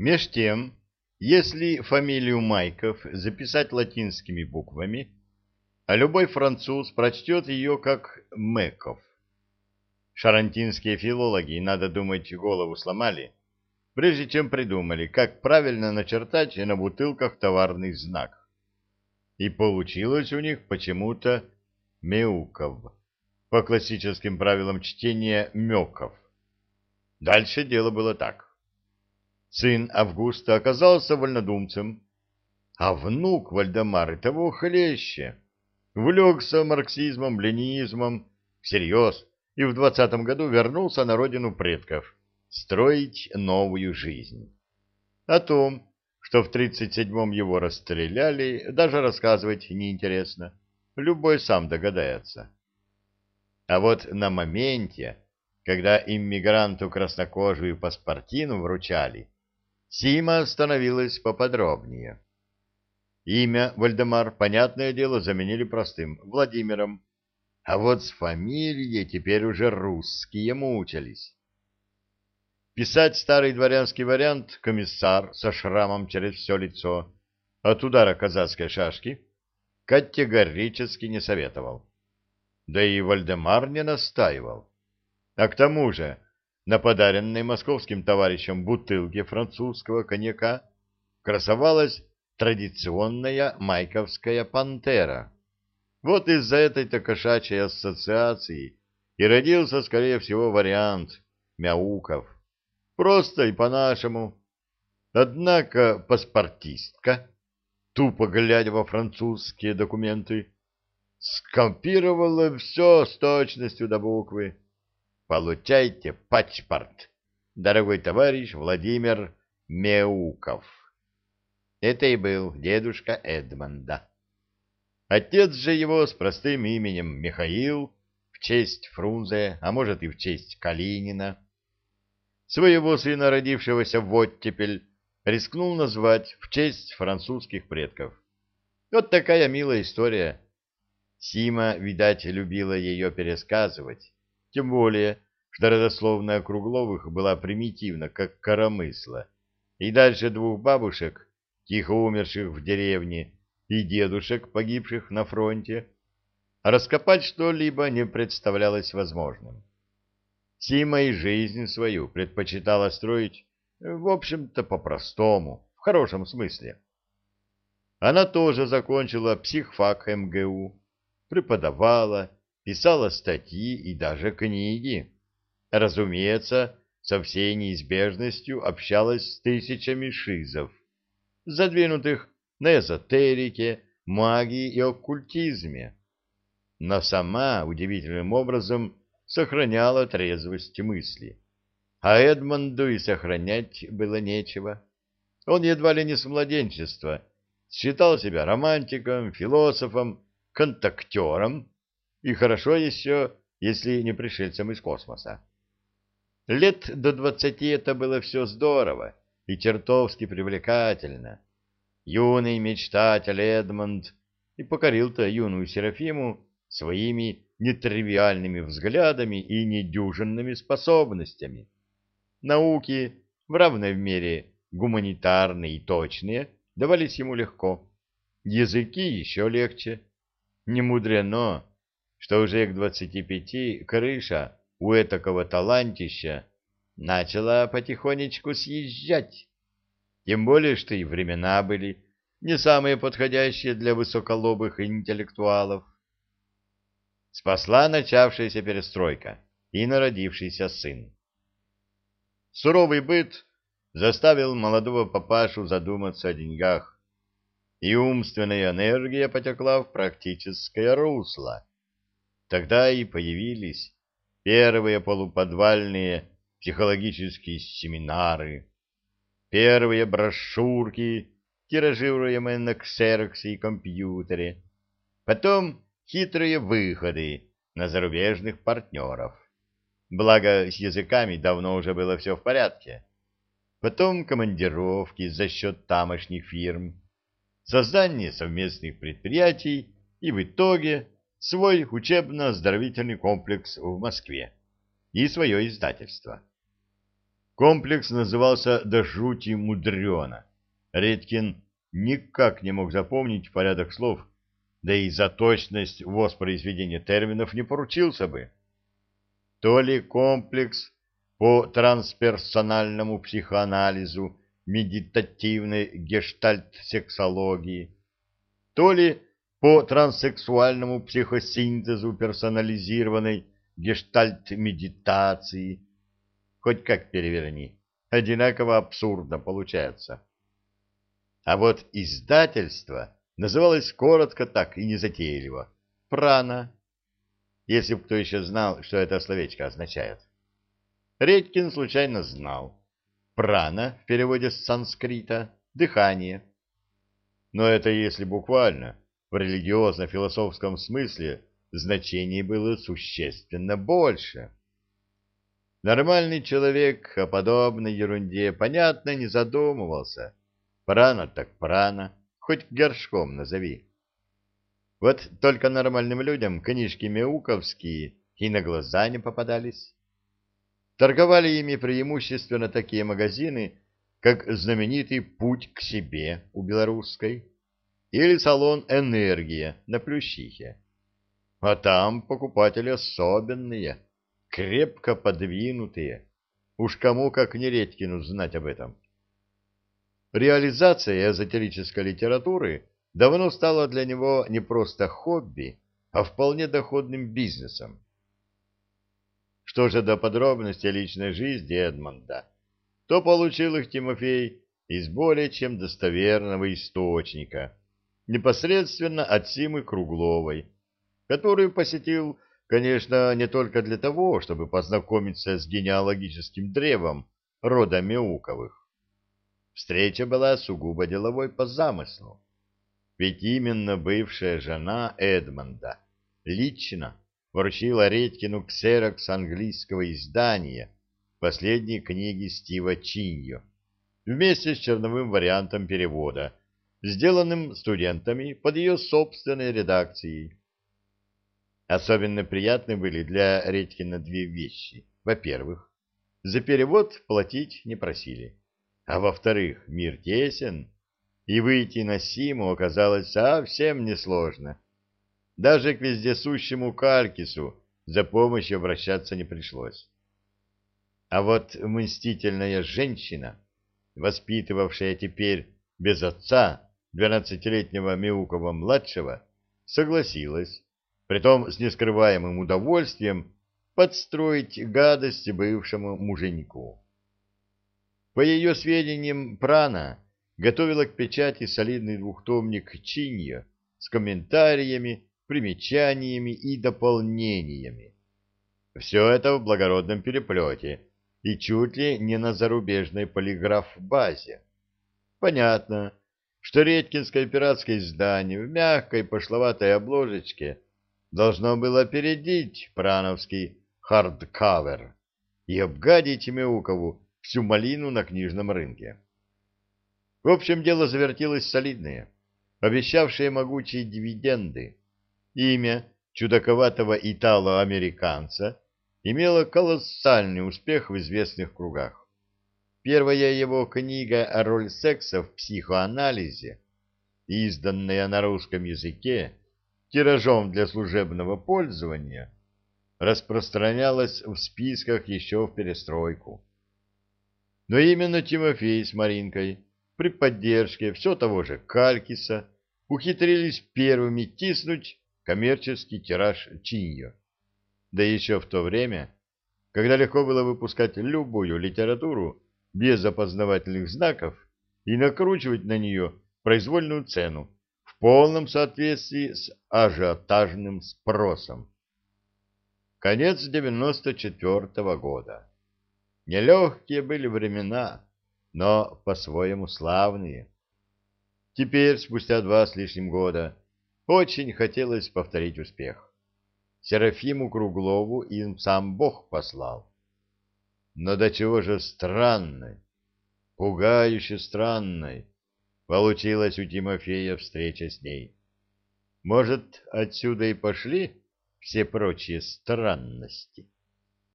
Меж тем, если фамилию Майков записать латинскими буквами, а любой француз прочтет ее как Мэков. Шарантинские филологи, надо думать, голову сломали, прежде чем придумали, как правильно начертать на бутылках товарный знак. И получилось у них почему-то Мяуков, по классическим правилам чтения Мёков. Дальше дело было так. Сын Августа оказался вольнодумцем, а внук Вальдемары того хлеще. Влегся марксизмом, ленинизмом, всерьез, и в двадцатом году вернулся на родину предков строить новую жизнь. О том, что в тридцать седьмом его расстреляли, даже рассказывать неинтересно. Любой сам догадается. А вот на моменте, когда иммигранту краснокожую паспортину вручали, Сима становилась поподробнее. Имя Вальдемар, понятное дело, заменили простым Владимиром, а вот с фамилией теперь уже русские мучились. Писать старый дворянский вариант комиссар со шрамом через все лицо от удара казацкой шашки категорически не советовал. Да и Вальдемар не настаивал. А к тому же на подаренной московским товарищам бутылке французского коньяка красовалась традиционная майковская пантера. Вот из-за этой-то кошачьей ассоциации и родился, скорее всего, вариант Мяуков. Просто и по-нашему. Однако паспортистка, тупо глядя во французские документы, скопировала все с точностью до буквы. Получайте паспорт, дорогой товарищ Владимир Меуков. Это и был дедушка Эдмонда. Отец же его с простым именем Михаил, в честь Фрунзе, а может и в честь Калинина, своего сына, родившегося в оттепель, рискнул назвать в честь французских предков. Вот такая милая история. Сима, видать, любила ее пересказывать тем более, что родословная Кругловых была примитивна, как коромысла, и дальше двух бабушек, тихо умерших в деревне, и дедушек, погибших на фронте, раскопать что-либо не представлялось возможным. Сима и жизнь свою предпочитала строить, в общем-то, по-простому, в хорошем смысле. Она тоже закончила психфак МГУ, преподавала, писала статьи и даже книги. Разумеется, со всей неизбежностью общалась с тысячами шизов, задвинутых на эзотерике, магии и оккультизме. Но сама удивительным образом сохраняла трезвость мысли. А Эдмонду и сохранять было нечего. Он едва ли не с младенчества считал себя романтиком, философом, контактером, и хорошо еще, если не пришельцем из космоса. Лет до двадцати это было все здорово и чертовски привлекательно. Юный мечтатель Эдмонд и покорил-то юную Серафиму своими нетривиальными взглядами и недюжинными способностями. Науки, в равной мере гуманитарные и точные, давались ему легко. Языки еще легче. Не мудрено, что уже к двадцати пяти крыша у этакого талантища начала потихонечку съезжать. Тем более, что и времена были не самые подходящие для высоколобых интеллектуалов. Спасла начавшаяся перестройка и народившийся сын. Суровый быт заставил молодого папашу задуматься о деньгах, и умственная энергия потекла в практическое русло. Тогда и появились первые полуподвальные психологические семинары, первые брошюрки, тиражируемые на ксероксе и компьютере, потом хитрые выходы на зарубежных партнеров. Благо, с языками давно уже было все в порядке. Потом командировки за счет тамошних фирм, создание совместных предприятий и в итоге свой учебно-оздоровительный комплекс в Москве и свое издательство. Комплекс назывался до жути мудрено. Редькин никак не мог запомнить порядок слов, да и за точность воспроизведения терминов не поручился бы. То ли комплекс по трансперсональному психоанализу медитативной гештальт-сексологии, то ли по транссексуальному психосинтезу персонализированной гештальт-медитации. Хоть как переверни, одинаково абсурдно получается. А вот издательство называлось коротко так и незатейливо — «Прана», если бы кто еще знал, что это словечко означает. Редькин случайно знал. Прана в переводе с санскрита — дыхание. Но это если буквально, в религиозно-философском смысле значение было существенно больше. Нормальный человек о подобной ерунде, понятно, не задумывался. Прана так прана, хоть горшком назови. Вот только нормальным людям книжки мяуковские и на глаза не попадались. Торговали ими преимущественно такие магазины, как знаменитый «Путь к себе» у Белорусской или салон «Энергия» на Плющихе. А там покупатели особенные, крепко подвинутые. Уж кому, как не Редькину, знать об этом. Реализация эзотерической литературы давно стала для него не просто хобби, а вполне доходным бизнесом. Что же до подробностей личной жизни Эдмонда, то получил их Тимофей из более чем достоверного источника, непосредственно от Симы Кругловой, которую посетил, конечно, не только для того, чтобы познакомиться с генеалогическим древом рода Мяуковых. Встреча была сугубо деловой по замыслу. Ведь именно бывшая жена Эдмонда лично вручила Редькину ксерокс английского издания последней книги Стива Чиньо вместе с черновым вариантом перевода, сделанным студентами под ее собственной редакцией. Особенно приятны были для Редькина две вещи. Во-первых, за перевод платить не просили. А во-вторых, мир тесен, и выйти на Симу оказалось совсем несложно. Даже к вездесущему Калькису за помощью обращаться не пришлось. А вот мстительная женщина, воспитывавшая теперь без отца двенадцатилетнего Мяукова-младшего, согласилась, притом с нескрываемым удовольствием, подстроить гадости бывшему муженьку. По ее сведениям, Прана готовила к печати солидный двухтомник Чинья с комментариями, примечаниями и дополнениями. Все это в благородном переплете и чуть ли не на зарубежной полиграф-базе. Понятно, что редкинское пиратское издание в мягкой пошловатой обложечке должно было опередить прановский хардкавер и обгадить Мяукову всю малину на книжном рынке. В общем, дело завертелось солидное, обещавшее могучие дивиденды. Имя чудаковатого итало-американца имело колоссальный успех в известных кругах. Первая его книга о роли секса в психоанализе, изданная на русском языке, тиражом для служебного пользования, распространялась в списках еще в перестройку. Но именно Тимофей с Маринкой при поддержке все того же Калькиса ухитрились первыми тиснуть коммерческий тираж Чиньо. Да еще в то время, когда легко было выпускать любую литературу без опознавательных знаков и накручивать на нее произвольную цену в полном соответствии с ажиотажным спросом. Конец 94 -го года. Нелегкие были времена но по-своему славные. Теперь, спустя два с лишним года, очень хотелось повторить успех. Серафиму Круглову им сам Бог послал. Но до чего же странной, пугающе странной, получилась у Тимофея встреча с ней. Может, отсюда и пошли все прочие странности?